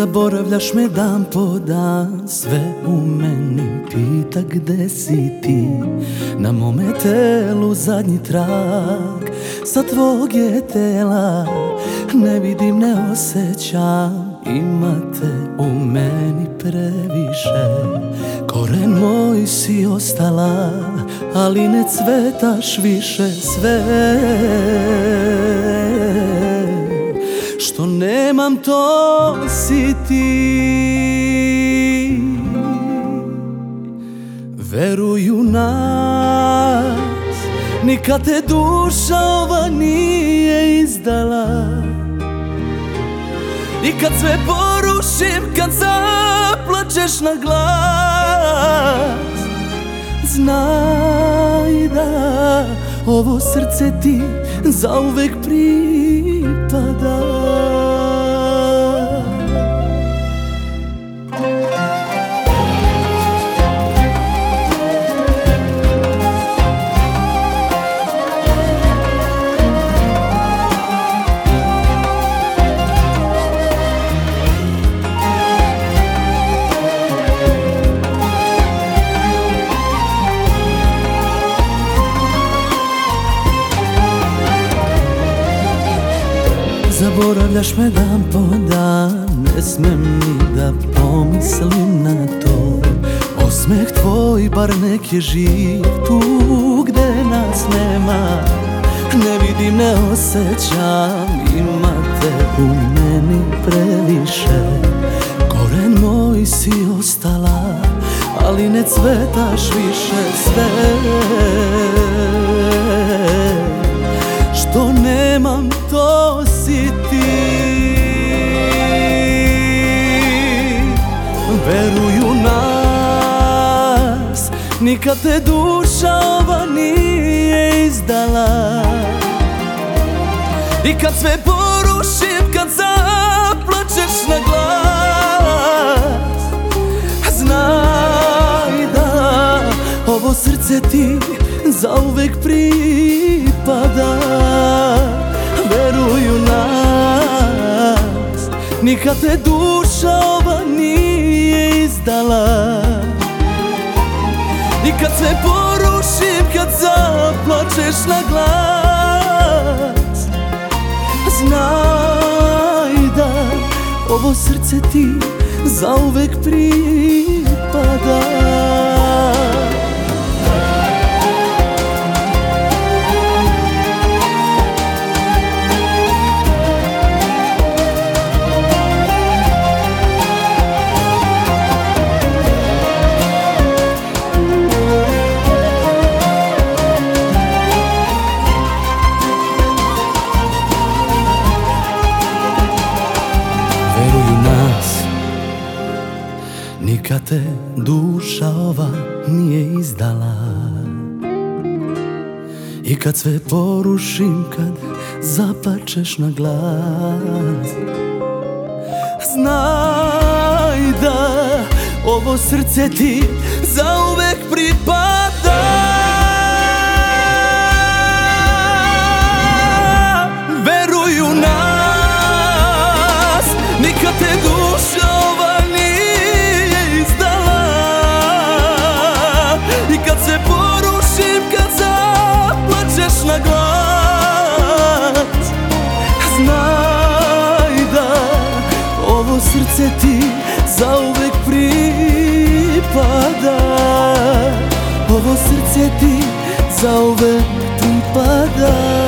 Zaboravljaš me dan po dan. Sve u meni pita gde si ti. Na mome telu zadnji trag Sa tvog je tela. Ne vidim, ne osjećam. Imate u meni previše. Koren moj si ostala Ali ne cvetaš više sve što nemam to si ti. Veruju nas Nikad te duša ova nije izdala. I kad sve porušim, kad zaplačeš na glas Znaj da ovo srce ti zauvek pripada Zaboravljaš me dan po dan Ne smem ni da pomislim na to. Osmeh tvoj bar nek je živ Tu gde nas nema. Ne vidim, ne osjećam Imate u meni previše. Koren moj si ostala Ali ne cvetaš više sve Nikad te duša ova nije izdala. I kad sve porušim, kad zaplačeš na glas Znaj da ovo srce ti zauvek pripada. Veruju nas Nikad te duša ova nije izdala kad sve porušim, kad zaplačeš na glas. Znaj da ovo srce ti zauvek pripada Nikad te duša ova nije izdala. I kad sve porušim, kad zapačeš na glas Znaj da ovo srce ti zauvek pripada. Veruju nas, Srce ti zauvek pripada. Ovo srce ti zauvek pripada.